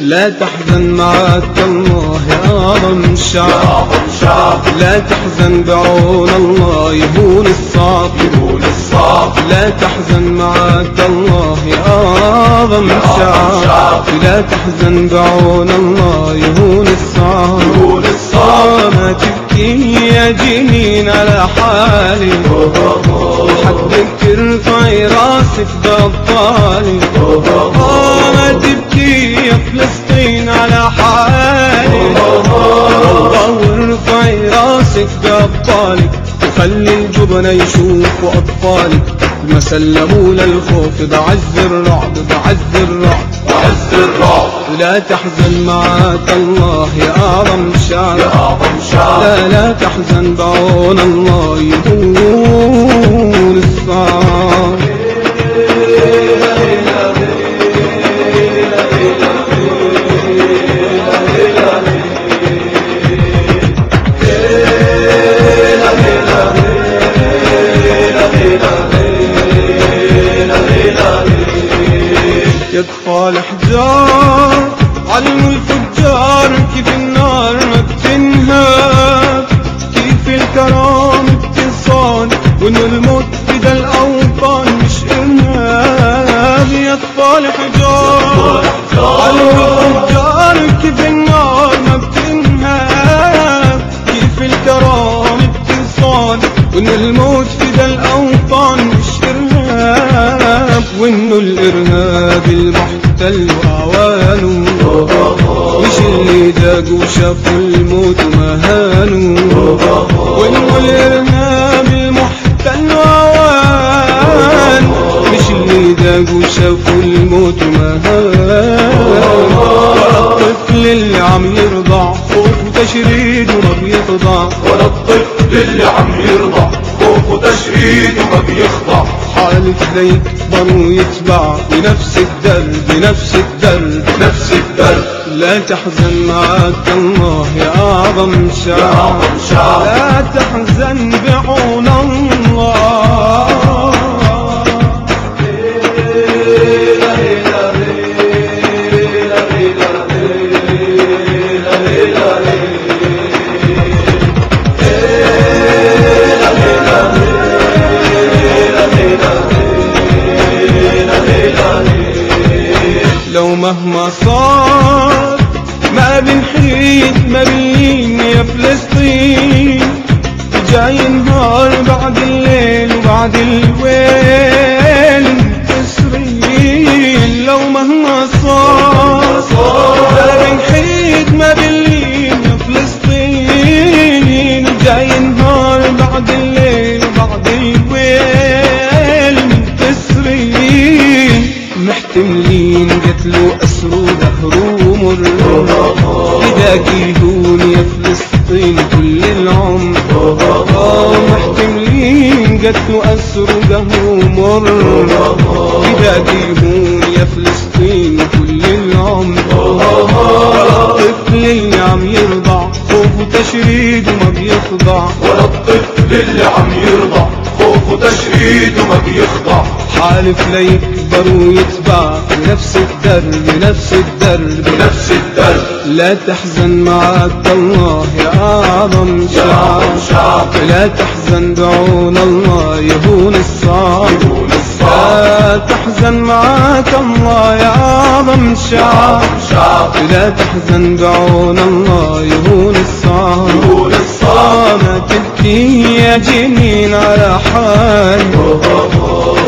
لا تحزن معك الله يا الشعب لا تحزن بعون الله يهون الصعب يهون الصعب لا تحزن معك الله يا أعظم الشعب. لا تحزن بعون الله يهون الصعب يهون الصعب ما تبكي يا جنين على حالي حقك ترفعي راسك بطالي ما تبكي يا فلسطين على حالي وخلي الجبن يشوفوا أطفالك ما سلموا للخوف. بعز الرعب بعز الرعب وعز الرعب لا تحزن معك الله يا أعظم شعب يا أعظم شعب لا لا تحزن بعون الله يهون الصعب يطفى الحجار علموا الفجار كيف النار ما بتنهاب كيف الكرامة بتنصان الموت بدا الأوطان مش ارهاب يطفى الحجار علموا الفجار كيف النار ما بتنهاب كيف الكرامة بتنصان الموت فدا الأوطان مش ارهاب وانه الإرهاب المحتل واوانه مش اللي داقوا شافوا الموت وما هانوا وانه الإرهاب المحتل واوان مش اللي داقوا شافوا الموت وما هانوا الطفل اللي عم يرضع خوف وتشريد وما بيخضع ولا الطفل اللي عم بيخضع حالف ليك ضرو يتبع بنفس الدرب بنفس الدرب نفس الدرب. لا تحزن معك الله يا أعظم شعب لا تحزن بعون الله مهما صار ما بنحيد ما بنلين يا فلسطين. جاي نهار بعد الليل وبعد الويل فداك يهون يا فلسطين كل العمر. آه محتملين قتلوا أسروا دهروا مر. فداك يهون يا فلسطين كل العمر. الطفل اللي عم يرضع خوف وتشريد وما بيخضع. ولا الطفل اللي عم يرضع خوف وتشريد وما بيخضع. حالف ليكبر ويتبع بنفس الدرب بنفس الدرب بنفس الدرب. لا تحزن معك الله يا أعظم يا شعب لا تحزن بعون الله يهون الصعب لا تحزن معك الله يا أعظم يا شعب لا تحزن بعون الله يهون الصعب ما تبكي يا جنين على حالي.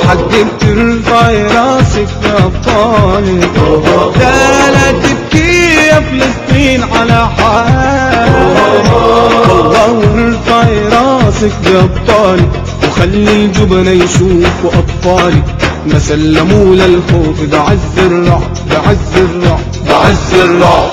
حقك ترفعي راسك بأبطالي لا لا يا فلسطين على حالي والله وارفعي راسك بأبطالي وخلي الجبن يشوفوا أطفالي. ما سلموا للخوف بعز الرعب بعز الرعب بعز الرعب